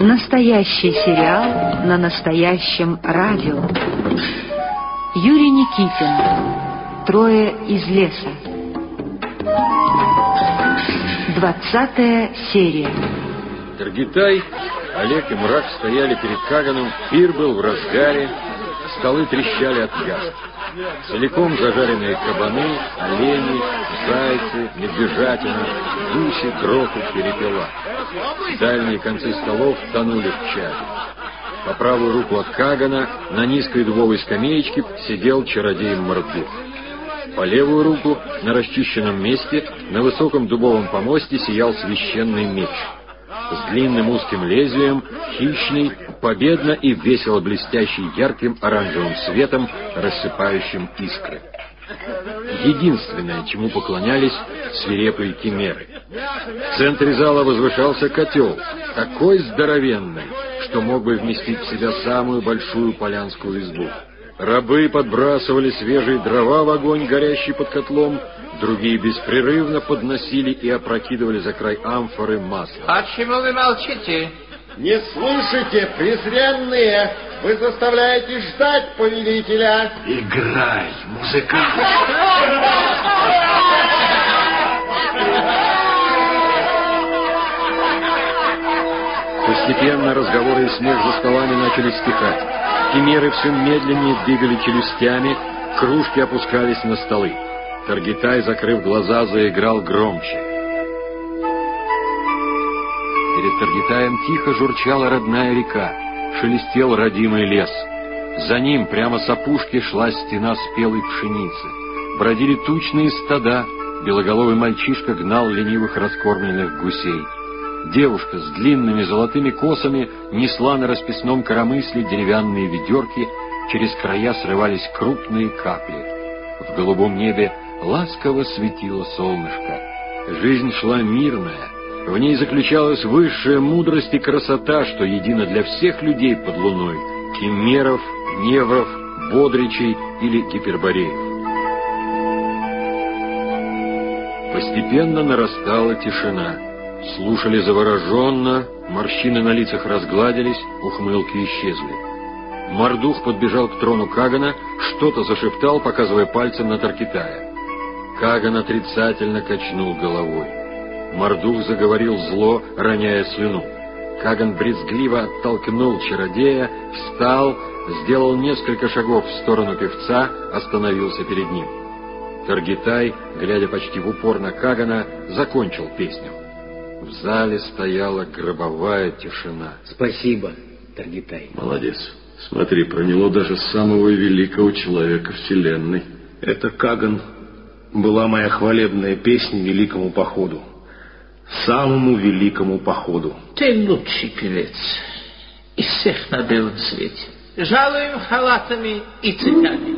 Настоящий сериал на настоящем радио. Юрий Никитин. Трое из леса. Двадцатая серия. Таргитай, Олег и Мрак стояли перед Каганом, пир был в разгаре, столы трещали от мяса. Целиком зажаренные кабаны, олени, зайцы, медвежатина, гуси, крохи, перепела. Дальние концы столов тонули в чае. По правую руку от Кагана на низкой дубовой скамеечке сидел чародей Мордух. По левую руку, на расчищенном месте, на высоком дубовом помосте сиял священный меч — с длинным узким лезвием, хищный, победно и весело блестящий ярким оранжевым светом, рассыпающим искры. Единственное, чему поклонялись свирепые кемеры. В центре зала возвышался котел, такой здоровенный, что мог бы вместить в себя самую большую полянскую избу. Рабы подбрасывали свежие дрова в огонь, горящий под котлом, другие беспрерывно подносили и опрокидывали за край амфоры масло. Почему вы молчите? Не слышите, презренные! Вы заставляете ждать повелителя! Играй, музыкант! Постепенно разговоры и смех за столами начали стихать. Химеры все медленнее двигали челюстями, кружки опускались на столы. Таргитай, закрыв глаза, заиграл громче. Перед Таргитаем тихо журчала родная река, шелестел родимый лес. За ним прямо с опушки шла стена спелой пшеницы. Бродили тучные стада, белоголовый мальчишка гнал ленивых раскормленных гусей. Девушка с длинными золотыми косами несла на расписном коромысле деревянные ведерки, через края срывались крупные капли. В голубом небе ласково светило солнышко. Жизнь шла мирная. В ней заключалась высшая мудрость и красота, что едино для всех людей под луной — кимеров, невров, бодричей или гипербореев. Постепенно нарастала тишина. Слушали завороженно, морщины на лицах разгладились, ухмылки исчезли. Мордух подбежал к трону Кагана, что-то зашептал, показывая пальцем на Таркитая. Каган отрицательно качнул головой. Мордух заговорил зло, роняя слюну. Каган брезгливо оттолкнул чародея, встал, сделал несколько шагов в сторону певца, остановился перед ним. Таргитай, глядя почти в упор на Кагана, закончил песню. В зале стояла гробовая тишина. Спасибо, Таргитай. Молодец. Смотри, проняло даже самого великого человека Вселенной. Это Каган была моя хвалебная песня великому походу. Самому великому походу. Ты лучший певец из всех на белом свете. Жалуем халатами и цепями.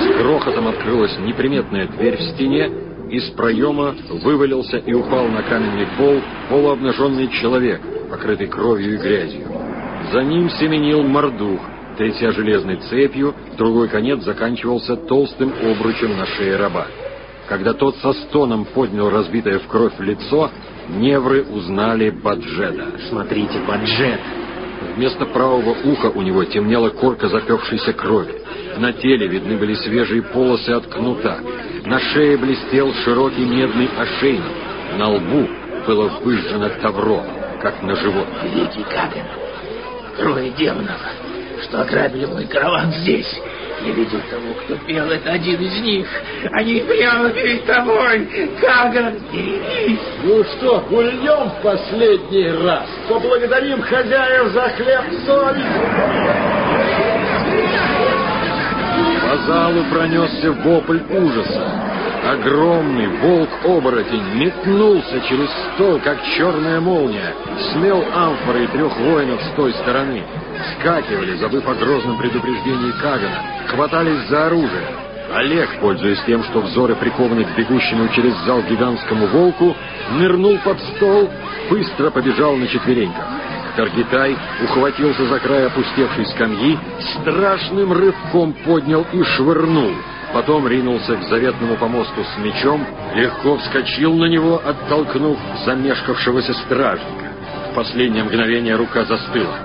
С грохотом открылась неприметная дверь в стене, из проема вывалился и упал на каменный пол полуобнаженный человек, покрытый кровью и грязью. За ним семенил мордух, тряся железной цепью, другой конец заканчивался толстым обручем на шее раба. Когда тот со стоном поднял разбитое в кровь лицо, невры узнали Баджеда. Смотрите, Баджед! Вместо правого уха у него темнела корка запекшейся крови. На теле видны были свежие полосы от кнута. На шее блестел широкий медный ошейник. На лбу было выжжено тавро, как на живот. Великий Каген, трое демонов что ограбили мой караван здесь. Я видел того, кто пел, это один из них. Они прямо перед тобой. Каган, берегись. Ну что, гульнем в последний раз? Поблагодарим хозяев за хлеб залу пронесся вопль ужаса. Огромный волк-оборотень метнулся через стол, как черная молния, смел амфоры и трех воинов с той стороны. Скакивали, забыв о грозном предупреждении Кагана, хватались за оружие. Олег, пользуясь тем, что взоры прикованы к бегущему через зал гигантскому волку, нырнул под стол, быстро побежал на четвереньках. Таргитай ухватился за край опустевшей скамьи, страшным рывком поднял и швырнул. потом ринулся к заветному помосту с мечом, легко вскочил на него, оттолкнув замешкавшегося стражника. В последнее мгновение рука застыла.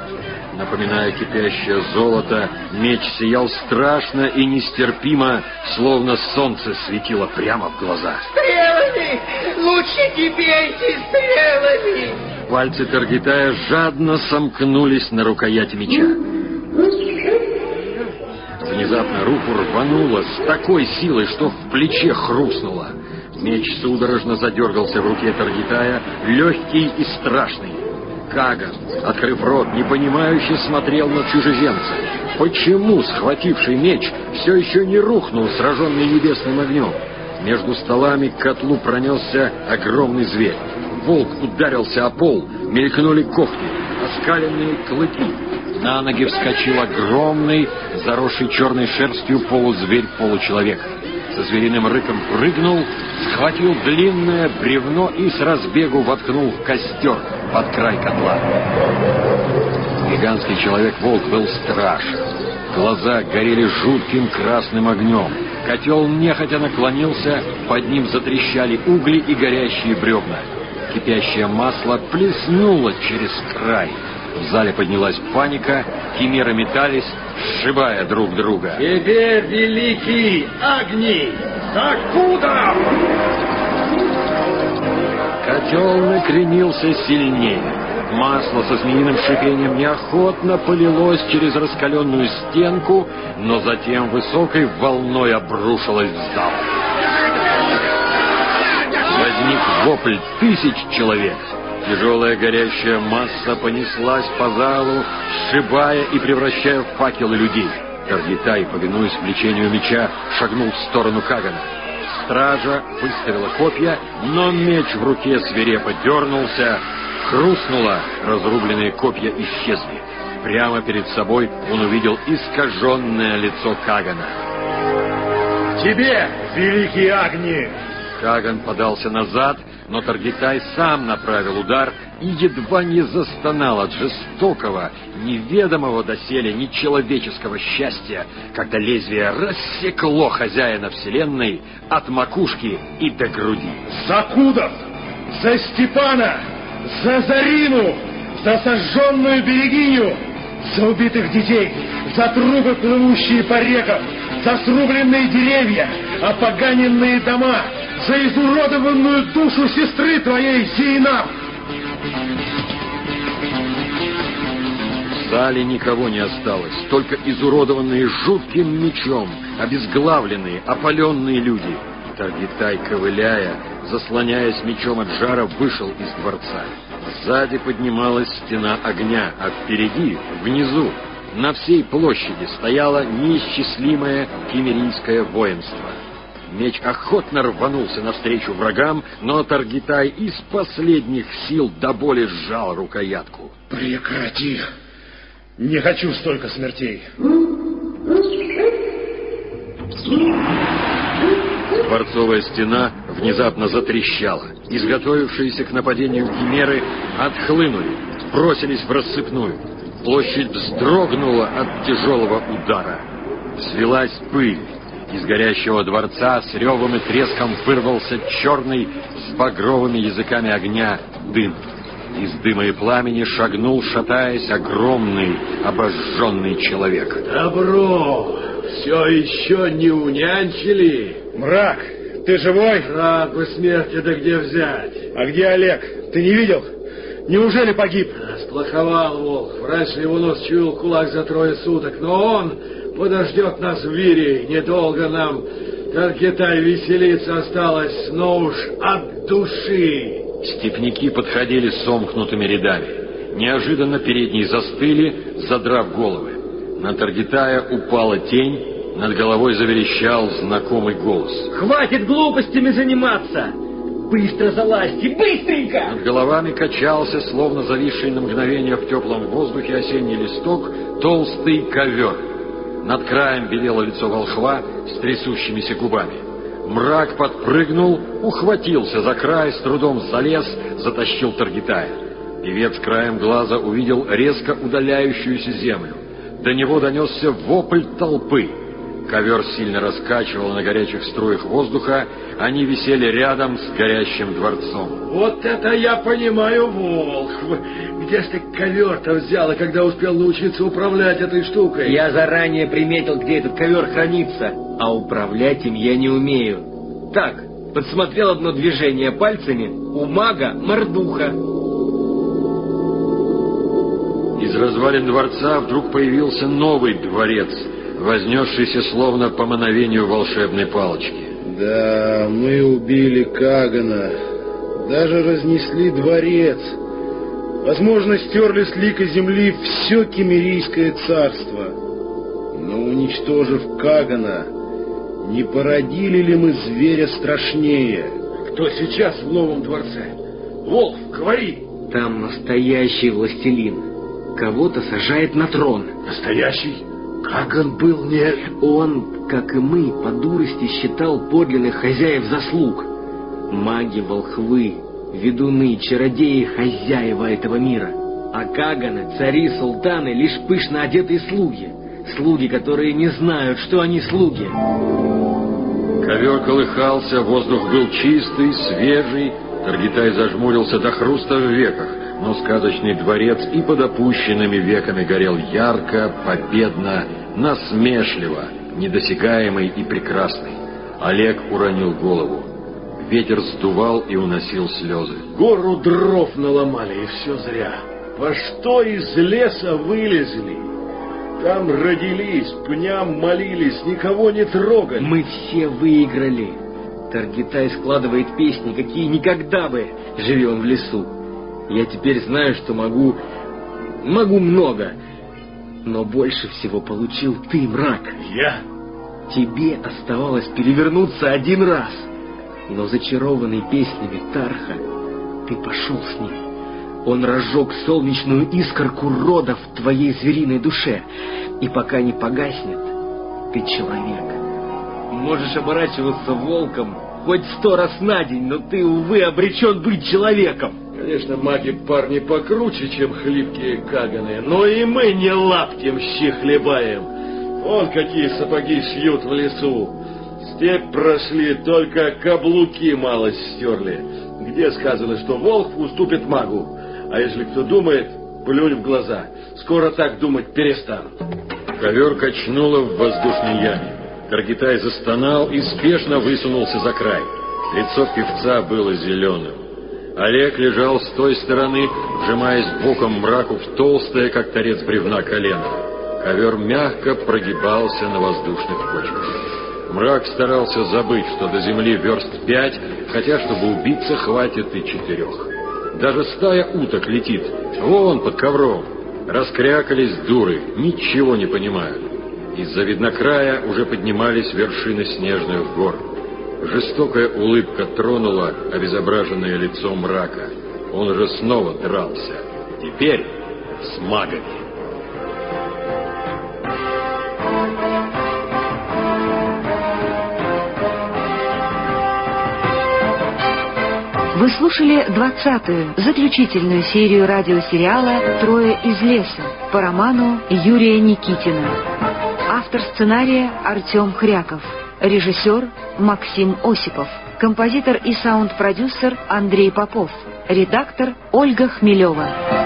Напоминая кипящее золото, меч сиял страшно и нестерпимо, словно солнце светило прямо в глаза. Стрелами! Лучше не стрелами! Пальцы Таргитая жадно сомкнулись на рукояти меча. Внезапно руку рвануло с такой силой, что в плече хрустнуло. Меч судорожно задергался в руке Таргитая, легкий и страшный. Каган, открыв рот, непонимающе смотрел на чужеземца. Почему схвативший меч все еще не рухнул, сраженный небесным огнем? Между столами к котлу пронесся огромный зверь. Волк ударился о пол, мелькнули когти, оскаленные клыки. На ноги вскочил огромный, заросший черной шерстью полузверь-получеловек. Со звериным рыком прыгнул, схватил длинное бревно и с разбегу воткнул в костер под край котла. Гигантский человек-волк был страшен. Глаза горели жутким красным огнем. Котел нехотя наклонился, под ним затрещали угли и горящие бревна. Кипящее масло плеснуло через край. В зале поднялась паника, химеры метались, сшибая друг друга. Тебе, великий огни! Откуда? Котел накренился сильнее. Масло со змеиным шипением неохотно полилось через раскаленную стенку, но затем высокой волной обрушилось в зал. Возник вопль тысяч человек. Тяжелая горящая масса понеслась по залу, сшибая и превращая в факелы людей. Таргитай, повинуясь влечению меча, шагнул в сторону Кагана. Стража выставила копья, но меч в руке свирепо дернулся, хрустнуло, разрубленные копья исчезли. Прямо перед собой он увидел искаженное лицо Кагана. Тебе, великие огни! Каган подался назад, но Таргитай сам направил удар и едва не застонал от жестокого, неведомого доселе нечеловеческого счастья, когда лезвие рассекло хозяина Вселенной от макушки и до груди. За Кудов! За Степана! За Зарину! За сожженную берегиню! За убитых детей! За трубы, плывущие по рекам! За срубленные деревья! Опоганенные дома! За изуродованную душу сестры твоей, Зейнаб! В зале никого не осталось, только изуродованные жутким мечом, обезглавленные, опаленные люди. Таргитай, ковыляя, заслоняясь мечом от жара, вышел из дворца. Сзади поднималась стена огня, а впереди, внизу, на всей площади стояло неисчислимое кемерийское воинство. Меч охотно рванулся навстречу врагам, но Таргитай из последних сил до боли сжал рукоятку. Прекрати! Не хочу столько смертей. Дворцовая стена внезапно затрещала. Изготовившиеся к нападению химеры отхлынули, бросились в рассыпную. Площадь вздрогнула от тяжелого удара. Свелась пыль. Из горящего дворца с ревом и треском вырвался черный с багровыми языками огня дым. Из дыма и пламени шагнул, шатаясь, огромный обожженный человек. Добро! Все еще не унянчили? Мрак, ты живой? Рад бы смерти, да где взять? А где Олег? Ты не видел? Неужели погиб? Сплоховал волк. Раньше его нос чуял кулак за трое суток, но он подождет нас в Вире. Недолго нам, Таркетай, веселиться осталось, но уж от души. Степняки подходили сомкнутыми рядами. Неожиданно передние застыли, задрав головы. На Таргитая упала тень, над головой заверещал знакомый голос. Хватит глупостями заниматься! Быстро залазьте, быстренько! Над головами качался, словно зависший на мгновение в теплом воздухе осенний листок, толстый ковер. Над краем белело лицо волхва с трясущимися губами. Мрак подпрыгнул, ухватился за край, с трудом залез, затащил Таргитая. Певец краем глаза увидел резко удаляющуюся землю. До него донесся вопль толпы. Ковер сильно раскачивал на горячих струях воздуха, они висели рядом с горящим дворцом. Вот это я понимаю, Волх. Где ж ты ковер-то взял, и когда успел научиться управлять этой штукой? Я заранее приметил, где этот ковер хранится, а управлять им я не умею. Так, подсмотрел одно движение пальцами, у мага мордуха. Из развалин дворца вдруг появился новый дворец, вознесшийся словно по мановению волшебной палочки. Да, мы убили Кагана, даже разнесли дворец. Возможно, стерли с лика земли все кемерийское царство. Но уничтожив Кагана, не породили ли мы зверя страшнее? Кто сейчас в новом дворце? Волк, говори! Там настоящий властелин. Кого-то сажает на трон. Настоящий? Каган был не... Он, как и мы, по дурости считал подлинных хозяев заслуг. Маги, волхвы, ведуны, чародеи, хозяева этого мира. А Каганы, цари, султаны — лишь пышно одетые слуги. Слуги, которые не знают, что они слуги. Ковер колыхался, воздух был чистый, свежий. Таргитай зажмурился до хруста в веках, но сказочный дворец и под опущенными веками горел ярко, победно, насмешливо, недосягаемый и прекрасный. Олег уронил голову. Ветер сдувал и уносил слезы. Гору дров наломали, и все зря. Во что из леса вылезли? Там родились, пням молились, никого не трогали. Мы все выиграли. Таргитай складывает песни, какие никогда бы, живем в лесу. Я теперь знаю, что могу... Могу много. Но больше всего получил ты, мрак. Я? Тебе оставалось перевернуться один раз. Но зачарованный песнями Тарха, ты пошел с ним. Он разжег солнечную искорку рода в твоей звериной душе. И пока не погаснет, ты человек. Можешь оборачиваться волком хоть сто раз на день, но ты, увы, обречен быть человеком. Конечно, маги парни покруче, чем хлипкие каганы, но и мы не лаптем щи хлебаем. Вон какие сапоги шьют в лесу. Степь прошли, только каблуки малость стерли. Где сказано, что волк уступит магу? А если кто думает, плюнь в глаза. Скоро так думать перестанут. Ковер качнуло в воздушной яме. Таргитай застонал и спешно высунулся за край. Лицо певца было зеленым. Олег лежал с той стороны, вжимаясь боком мраку в толстое, как торец бревна, колено. Ковер мягко прогибался на воздушных почвах. Мрак старался забыть, что до земли верст пять, хотя, чтобы убиться, хватит и четырех. Даже стая уток летит, вон под ковром. Раскрякались дуры, ничего не понимают. Из-за виднокрая уже поднимались вершины снежных гор. Жестокая улыбка тронула обезображенное лицо мрака. Он уже снова дрался. Теперь с магами. Вы слушали двадцатую, заключительную серию радиосериала «Трое из леса» по роману Юрия Никитина. Автор сценария Артем Хряков. Режиссер Максим Осипов. Композитор и саунд-продюсер Андрей Попов. Редактор Ольга Хмелева.